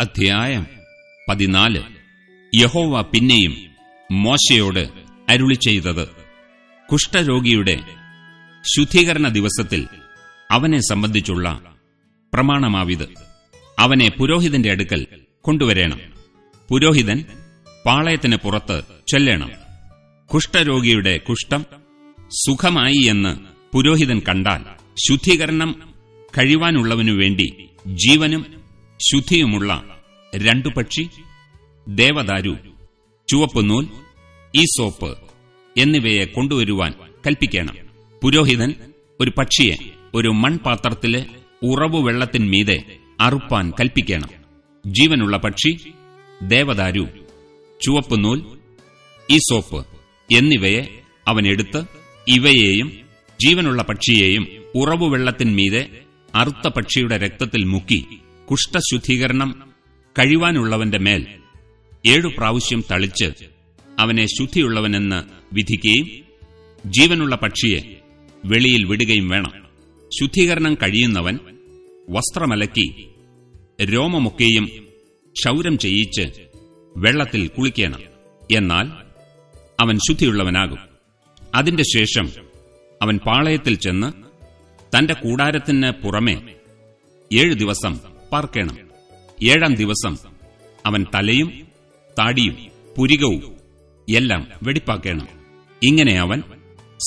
അധ്യായം പതിനാല്. യഹോവ പിന്നെയും മോശയോട് അരുളി ചെയ്തത്. കുഷ്ഠരോഗിയുടെ ശുദ്ധീകരണ ദിവസത്തിൽ അവനെ സംബന്ധിച്ചുള്ള പ്രമാണമാവിത്. അവനെ പുരോഹിതന്റെ അടുക്കൽ കൊണ്ടുവരേണം. പുരോഹിതൻ പാളയത്തിന് പുറത്ത് ചെല്ലണം. കുഷ്ഠരോഗിയുടെ കുഷ്ഠം സുഖമായി എന്ന് പുരോഹിതൻ കണ്ടാൽ ശുദ്ധീകരണം കഴിവാനുള്ളവനു വേണ്ടി ജീവനും ശുദ്ധിയുമുള്ള രണ്ടു പക്ഷി ദേവദാരു ചുവപ്പുനൂൽ ഈസോപ്പ് എന്നിവയെ കൊണ്ടുവരുവാൻ കൽപ്പിക്കണം. പുരോഹിതൻ ഒരു പക്ഷിയെ ഒരു മൺപാത്രത്തിലെ ഉറവു വെള്ളത്തിന്മീതെ അറുപ്പാൻ കൽപ്പിക്കണം. ജീവനുള്ള പക്ഷി ദേവദാരു ചുവപ്പുനൂൽ ഈസോപ്പ് എന്നിവയെ അവനെടുത്ത് ഇവയെയും ജീവനുള്ള പക്ഷിയെയും ഉറവുവെള്ളത്തിന്മീതെ അറുത്ത പക്ഷിയുടെ രക്തത്തിൽ മുക്കി കുഷ്ഠശുദ്ധീകരണം കഴിവാനുള്ളവന്റെ മേൽ ഏഴു പ്രാവശ്യം തളിച്ച് അവനെ ശുദ്ധിയുള്ളവനെന്ന് വിധിക്കുകയും ജീവനുള്ള പക്ഷിയെ വെളിയിൽ വിടുകയും വേണം. ശുദ്ധീകരണം കഴിയുന്നവൻ വസ്ത്രമലക്കി രോമമൊക്കെയും ക്ഷൗരം ചെയ്യിച്ച് വെള്ളത്തിൽ കുളിക്കണം. എന്നാൽ അവൻ ശുദ്ധിയുള്ളവനാകും. അതിന്റെ ശേഷം അവൻ പാളയത്തിൽ ചെന്ന് തന്റെ കൂടാരത്തിന് പുറമെ ഏഴു ദിവസം പാർക്കണം. ഏഴാം ദിവസം അവൻ തലയും താടിയും പുരികവും എല്ലാം വെടിപ്പാക്കണം. ഇങ്ങനെ അവൻ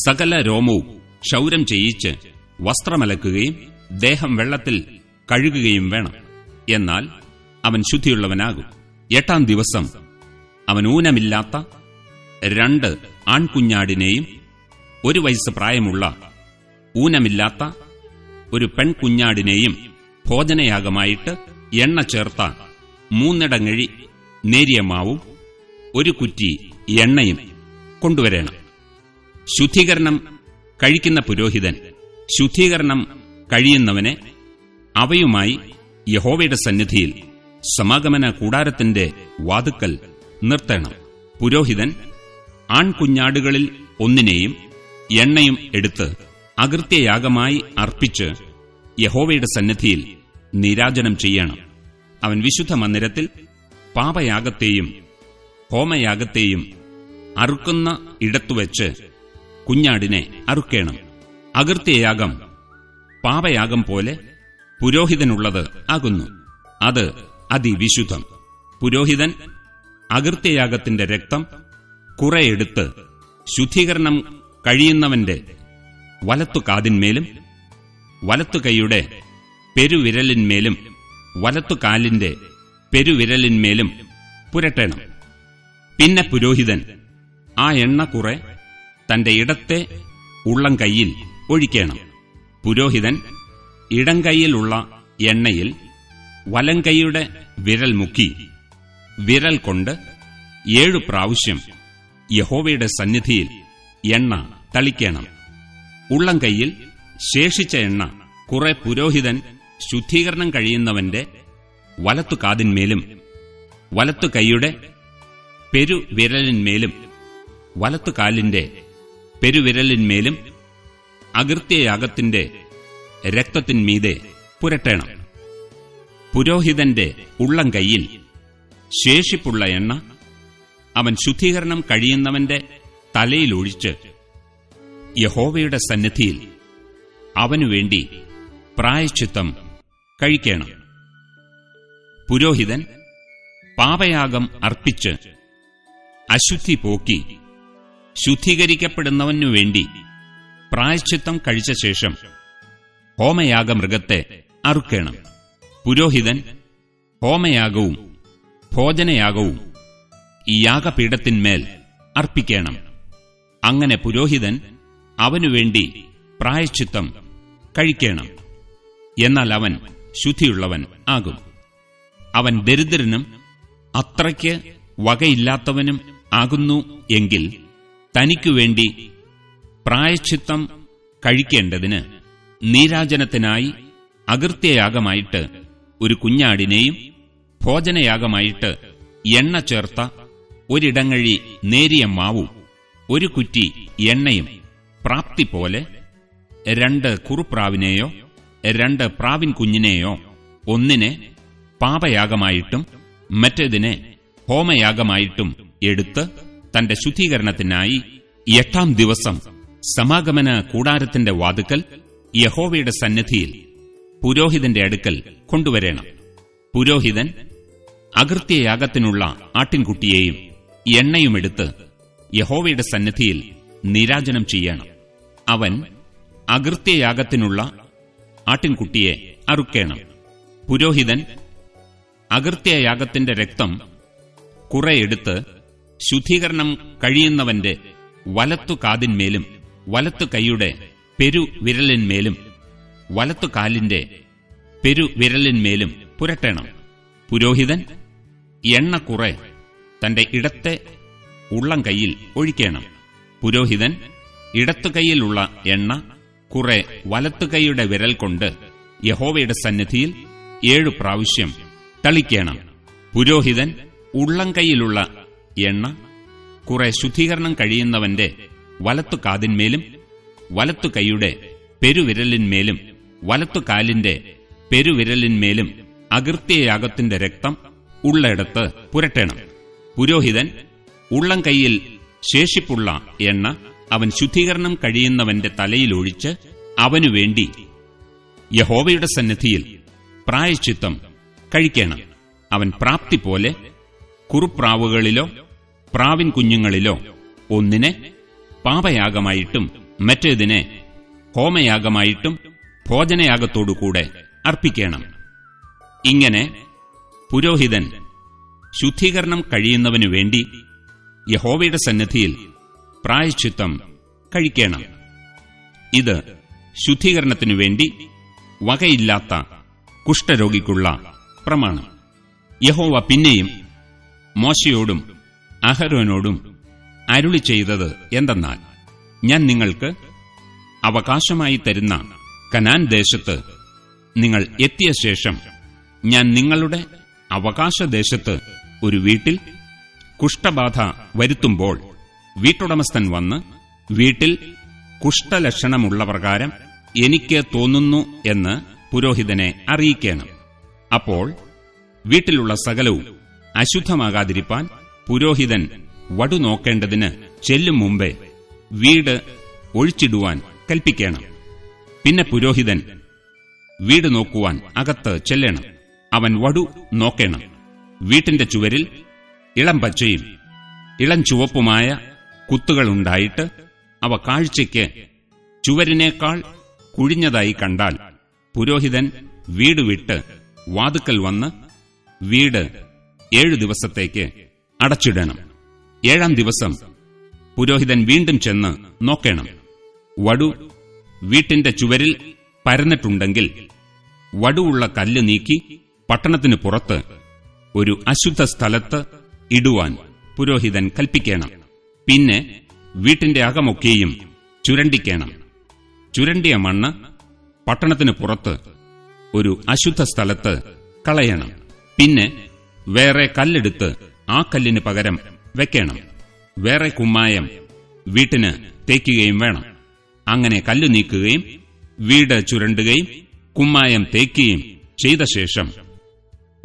സകല രോമവും ക്ഷൗരം ചെയ്യിച്ച് വസ്ത്രമലക്കുകയും ദേഹം വെള്ളത്തിൽ കഴുകുകയും വേണം. എന്നാൽ അവൻ ശുദ്ധിയുള്ളവനാകും. എട്ടാം ദിവസം അവൻ ഊനമില്ലാത്ത രണ്ട് ആൺകുഞ്ഞാടിനെയും ഒരു വയസ്സ് പ്രായമുള്ള ഊനമില്ലാത്ത ഒരു പെൺകുഞ്ഞാടിനെയും ഭോജനയാഗമായിട്ട് എണ്ണ ചേർത്ത മൂന്നിടങ്ങഴി നേരിയ മാവും ഒരു കുറ്റി എണ്ണയും കൊണ്ടുവരണം. ശുദ്ധീകരണം കഴിക്കുന്ന പുരോഹിതൻ ശുദ്ധീകരണം കഴിയുന്നവനെ അവയുമായി യഹോവയുടെ സന്നിധിയിൽ സമാഗമന കൂടാരത്തിന്റെ വാതുക്കൽ നിർത്തണം. പുരോഹിതൻ ആൺകുഞ്ഞാടുകളിൽ ഒന്നിനെയും എണ്ണയും എടുത്ത് അകൃത്യയാഗമായി അർപ്പിച്ച് യഹോവയുടെ സന്നിധിയിൽ നീരാജനം ചെയ്യണം. അവൻ വിശുദ്ധ മന്ദിരത്തിൽ പാപയാഗത്തെയും ഹോമയാഗത്തെയും അറുക്കുന്ന ഇടത്തുവെച്ച് കുഞ്ഞാടിനെ അറുക്കേണം. അകൃത്യയാഗം പാപയാഗം പോലെ പുരോഹിതനുള്ളത് ആകുന്നു. അത് അതിവിശുദ്ധം. പുരോഹിതൻ അകൃത്യയാഗത്തിന്റെ രക്തം കുറെ എടുത്ത് ശുദ്ധീകരണം കഴിയുന്നവന്റെ വലത്തുകാതിന്മേലും വലത്തുകൈയുടെ വലത്തു കൈയുടെ പെരുവിരലിന്മേലും വലത്തുകാലിന്റെ പെരുവിരലിന്മേലും പുരട്ടണം. പിന്നെ പുരോഹിതൻ ആ എണ്ണ കുറെ തന്റെ ഇടത്തെ ഉള്ളം കൈയിൽ ഒഴിക്കണം. പുരോഹിതൻ ഇടം കൈയിലുള്ള എണ്ണയിൽ വലം കൈയുടെ വിരൽ മുക്കി വിരൽ കൊണ്ട് ഏഴു പ്രാവശ്യം യഹോവയുടെ സന്നിധിയിൽ എണ്ണ തളിക്കണം. ഉള്ളം കൈയിൽ ശേഷിച്ച എണ്ണ കുറെ പുരോഹിതൻ ശുദ്ധീകരണം കഴിയുന്നവന്റെ വലത്തു കാതിന്മേലും വലത്തു കൈയുടെ പെരുവിരലിന്മേലും വലത്തു കാലിന്റെ പെരുവിരലിന്മേലും അകൃത്യയാഗത്തിന്റെ രക്തത്തിന്മീതെ പുരട്ടണം. പുരോഹിതന്റെ ഉള്ളം കൈയിൽ ശേഷിപ്പുള്ള എണ്ണ അവൻ ശുദ്ധീകരണം കഴിയുന്നവന്റെ തലയിലൊഴിച്ച് യഹോവയുടെ സന്നിധിയിൽ അവനുവേണ്ടി പ്രായശ്ചിത്തം കഴിക്കണം. പുരോഹിതൻ പാപയാഗം അർപ്പിച്ച് അശുദ്ധി പോക്കി ശുദ്ധീകരിക്കപ്പെടുന്നവനു വേണ്ടി പ്രായശ്ചിത്തം കഴിച്ച ശേഷം ഹോമയാഗ മൃഗത്തെ അറുക്കണം. പുരോഹിതൻ ഹോമയാഗവും ഭോജനയാഗവും ഈ യാഗപീഠത്തിന്മേൽ അർപ്പിക്കണം. അങ്ങനെ പുരോഹിതൻ അവനുവേണ്ടി പ്രായശ്ചിത്തം കഴിക്കണം. എന്നാൽ അവൻ ശുദ്ധിയുള്ളവൻ ആകും. അവൻ ദരിദ്രനും അത്രയ്ക്ക് വകയില്ലാത്തവനും ആകുന്നു എങ്കിൽ തനിക്കുവേണ്ടി പ്രായശ്ചിത്തം കഴിക്കേണ്ടതിന് നീരാജനത്തിനായി അകൃത്യയാഗമായിട്ട് ഒരു കുഞ്ഞാടിനെയും ഭോജനയാഗമായിട്ട് എണ്ണ ചേർത്ത ഒരിടങ്ങഴി നേരിയ മാവും ഒരു കുറ്റി എണ്ണയും പ്രാപ്തി പോലെ രണ്ട് കുറുപ്രാവിനെയോ രണ്ട് പ്രാവിൻ കുഞ്ഞിനെയോ ഒന്നിനെ പാപയാഗമായിട്ടും മറ്റേതിനെ ഹോമയാഗമായിട്ടും എടുത്ത് തന്റെ ശുദ്ധീകരണത്തിനായി എട്ടാം ദിവസം സമാഗമന കൂടാരത്തിന്റെ വാതുക്കൽ യഹോവയുടെ സന്നിധിയിൽ പുരോഹിതന്റെ അടുക്കൽ കൊണ്ടുവരേണം. പുരോഹിതൻ അകൃത്യയാഗത്തിനുള്ള ആട്ടിൻകുട്ടിയെയും എണ്ണയുമെടുത്ത് യഹോവയുടെ സന്നിധിയിൽ നിരാജനം ചെയ്യണം. അവൻ അകൃത്യയാഗത്തിനുള്ള ആട്ടിൻകുട്ടിയെ അറുക്കേണം. പുരോഹിതൻ അകൃത്യയാഗത്തിന്റെ രക്തം കുറെ എടുത്ത് ശുദ്ധീകരണം കഴിയുന്നവന്റെ വലത്തു കാതിന്മേലും വലത്തു കൈയുടെ പെരുവിരലിന്മേലും വലത്തു കാലിന്റെ പെരുവിരലിന്മേലും പുരട്ടണം. പുരോഹിതൻ എണ്ണ കുറെ തന്റെ ഇടത്തെ ഉള്ളം കൈയിൽ ഒഴിക്കണം. പുരോഹിതൻ ഇടത്തു കൈയിലുള്ള എണ്ണ കുറെ വലത്തു കൈയുടെ വിരൽ കൊണ്ട് യഹോവയുടെ സന്നിധിയിൽ ഏഴു പ്രാവശ്യം തളിക്കണം. പുരോഹിതൻ ഉള്ളം കൈയിലുള്ള എണ്ണ കുറെ ശുദ്ധീകരണം കഴിയുന്നവന്റെ വലത്തു കാതിന്മേലും വലത്തു കൈയുടെ പെരുവിരലിന്മേലും വലത്തു കാലിന്റെ പെരുവിരലിന്മേലും അകൃത്യയാഗത്തിന്റെ രക്തം ഉള്ളയിടത്ത് പുരട്ടണം. പുരോഹിതൻ ഉള്ളം കൈയിൽ ശേഷിപ്പുള്ള എണ്ണ അവൻ ശുദ്ധീകരണം കഴിയുന്നവന്റെ തലയിലൊഴിച്ച് അവനുവേണ്ടി യഹോവയുടെ സന്നിധിയിൽ പ്രായശ്ചിത്തം കഴിക്കണം. അവൻ പ്രാപ്തി പോലെ കുറുപ്രാവുകളിലോ പ്രാവിൻ കുഞ്ഞുങ്ങളിലോ ഒന്നിനെ പാപയാഗമായിട്ടും മറ്റേതിനെ ഹോമയാഗമായിട്ടും ഭോജനയാഗത്തോടുകൂടെ അർപ്പിക്കണം. ഇങ്ങനെ പുരോഹിതൻ ശുദ്ധീകരണം കഴിയുന്നവനു വേണ്ടി യഹോവയുടെ സന്നിധിയിൽ പ്രായശ്ചിത്തം കഴിക്കണം. ഇത് ശുദ്ധീകരണത്തിനു വേണ്ടി വകയില്ലാത്ത കുഷ്ഠരോഗിക്കുള്ള പ്രമാണം. യഹോവ പിന്നെയും മോശയോടും അഹരോനോടും അരുളി ചെയ്തത് എന്തെന്നാൽ ഞാൻ നിങ്ങൾക്ക് അവകാശമായി തരുന്ന കനാൻ ദേശത്ത് നിങ്ങൾ എത്തിയ ശേഷം ഞാൻ നിങ്ങളുടെ അവകാശദേശത്ത് ഒരു വീട്ടിൽ കുഷ്ഠബാധ വരുത്തുമ്പോൾ വീട്ടുടമസ്ഥൻ വന്ന് വീട്ടിൽ കുഷ്ഠലക്ഷണമുള്ള പ്രകാരം എനിക്ക് തോന്നുന്നു എന്ന് പുരോഹിതനെ അറിയിക്കണം. അപ്പോൾ വീട്ടിലുള്ള സകലവും അശുദ്ധമാകാതിരിപ്പാൻ പുരോഹിതൻ വടു നോക്കേണ്ടതിന് ചെല്ലും മുമ്പേ വീട് ഒഴിച്ചിടുവാൻ കൽപ്പിക്കണം. പിന്നെ പുരോഹിതൻ വീട് നോക്കുവാൻ അകത്ത് ചെല്ലണം. അവൻ വടു നോക്കണം. വീട്ടിന്റെ ചുവരിൽ ഇളം പച്ചയും ഇളം ചുവപ്പുമായ കുത്തുകളുണ്ടായിട്ട് അവ കാഴ്ചയ്ക്ക് ചുവരിനേക്കാൾ കുഴിഞ്ഞതായി കണ്ടാൽ പുരോഹിതൻ വീട് വിട്ട് വാതുക്കൽ വന്ന് വീട് ഏഴു ദിവസത്തേക്ക് അടച്ചിടണം. ഏഴാം ദിവസം പുരോഹിതൻ വീണ്ടും ചെന്ന് നോക്കണം. വടു വീട്ടിന്റെ ചുവരിൽ പരന്നിട്ടുണ്ടെങ്കിൽ വടുവുള്ള കല്ല് നീക്കി പട്ടണത്തിന് പുറത്ത് ഒരു അശുദ്ധ സ്ഥലത്ത് ഇടുവാൻ പുരോഹിതൻ കൽപ്പിക്കണം. പിന്നെ വീട്ടിന്റെ അകമൊക്കെയും ചുരണ്ടിക്കേണം. ചുരണ്ടിയ മണ്ണ് പട്ടണത്തിന് പുറത്ത് ഒരു അശുദ്ധ സ്ഥലത്ത് കളയണം. പിന്നെ വേറെ കല്ലെടുത്ത് ആ കല്ലിന് പകരം വെക്കണം. വേറെ കുമ്മായം വീട്ടിന് തേക്കുകയും വേണം. അങ്ങനെ കല്ലു നീക്കുകയും വീട് ചുരണ്ടുകയും കുമ്മായം തേക്കുകയും ചെയ്ത ശേഷം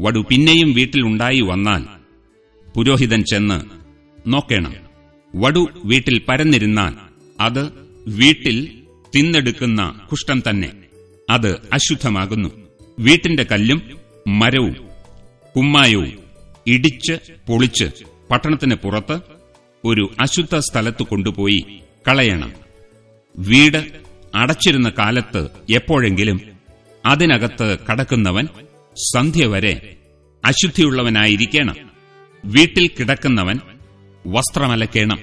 വടു പിന്നെയും വീട്ടിലുണ്ടായി വന്നാൽ പുരോഹിതൻ ചെന്ന് നോക്കണം. വടു വീട്ടിൽ പരന്നിരുന്നാൽ അത് വീട്ടിൽ തിന്നെടുക്കുന്ന കുഷ്ഠം തന്നെ. അത് അശുദ്ധമാകുന്നു. വീട്ടിന്റെ കല്ലും മരവും കുമ്മായവും ഇടിച്ച് പൊളിച്ച് പട്ടണത്തിന് പുറത്ത് ഒരു അശുദ്ധ സ്ഥലത്ത് കൊണ്ടുപോയി കളയണം. വീട് അടച്ചിരുന്ന കാലത്ത് എപ്പോഴെങ്കിലും അതിനകത്ത് കടക്കുന്നവൻ സന്ധ്യ വരെ അശുദ്ധിയുള്ളവനായിരിക്കണം. വീട്ടിൽ കിടക്കുന്നവൻ വസ്ത്രമലക്കേണം.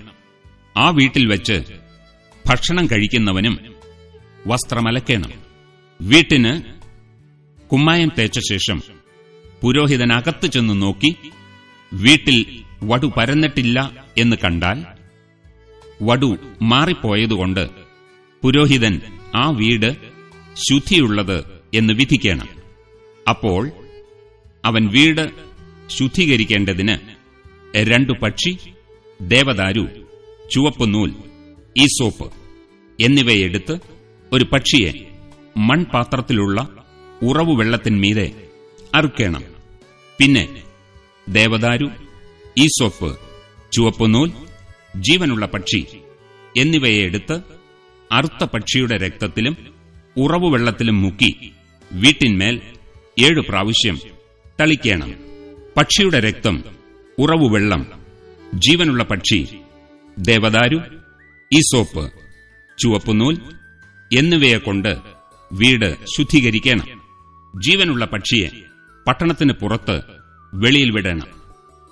ആ വീട്ടിൽ വെച്ച് ഭക്ഷണം കഴിക്കുന്നവനും വസ്ത്രമലക്കേണം. വീട്ടിന് കുമ്മായം തേച്ച ശേഷം പുരോഹിതൻ അകത്ത് ചെന്ന് നോക്കി വീട്ടിൽ വടു പരന്നിട്ടില്ല എന്ന് കണ്ടാൽ വടു മാറിപ്പോയതുകൊണ്ട് പുരോഹിതൻ ആ വീട് ശുദ്ധിയുള്ളത് എന്ന് വിധിക്കണം. അപ്പോൾ അവൻ വീട് ശുദ്ധീകരിക്കേണ്ടതിന് രണ്ടു പക്ഷി ദേവദാരു ചുവപ്പുനൂൽ ഈസോപ്പ് എന്നിവയെടുത്ത് ഒരു പക്ഷിയെ മൺപാത്രത്തിലുള്ള ഉറവുവെള്ളത്തിന്മീതെ അറുക്കേണം. പിന്നെ ദേവദാരു ഈസോപ്പ് ചുവപ്പുനൂൽ ജീവനുള്ള പക്ഷി എന്നിവയെടുത്ത് അറുത്ത പക്ഷിയുടെ രക്തത്തിലും ഉറവുവെള്ളത്തിലും മുക്കി വീട്ടിന്മേൽ ഏഴു പ്രാവശ്യം തളിക്കണം. പക്ഷിയുടെ രക്തം ഉറവുവെള്ളം ജീവനുള്ള പക്ഷി ദേവദാരു ഈസോപ്പ് ചുവപ്പുനൂൽ എന്നിവയെ കൊണ്ട് വീട് ശുദ്ധീകരിക്കണം. ജീവനുള്ള പക്ഷിയെ പട്ടണത്തിന് പുറത്ത് വെളിയിൽ വിടണം.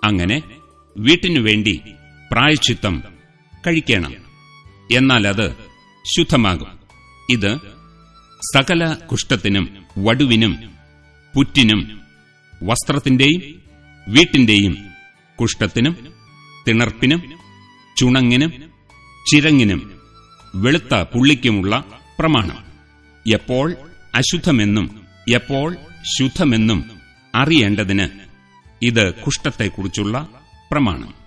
അങ്ങനെ വീട്ടിനു വേണ്ടി പ്രായശ്ചിത്തം കഴിക്കണം. എന്നാൽ അത് ശുദ്ധമാകും. ഇത് സകല കുഷ്ഠത്തിനും വടുവിനും പുറ്റിനും വസ്ത്രത്തിന്റെയും വീട്ടിന്റെയും കുഷ്ഠത്തിനും തിണർപ്പിനും ചുണങ്ങിനും ചിരങ്ങിനും വെളുത്ത പുള്ളിക്കുമുള്ള പ്രമാണം. എപ്പോൾ അശുദ്ധമെന്നും എപ്പോൾ ശുദ്ധമെന്നും അറിയേണ്ടതിന് ഇത് കുഷ്ഠത്തെക്കുറിച്ചുള്ള പ്രമാണം.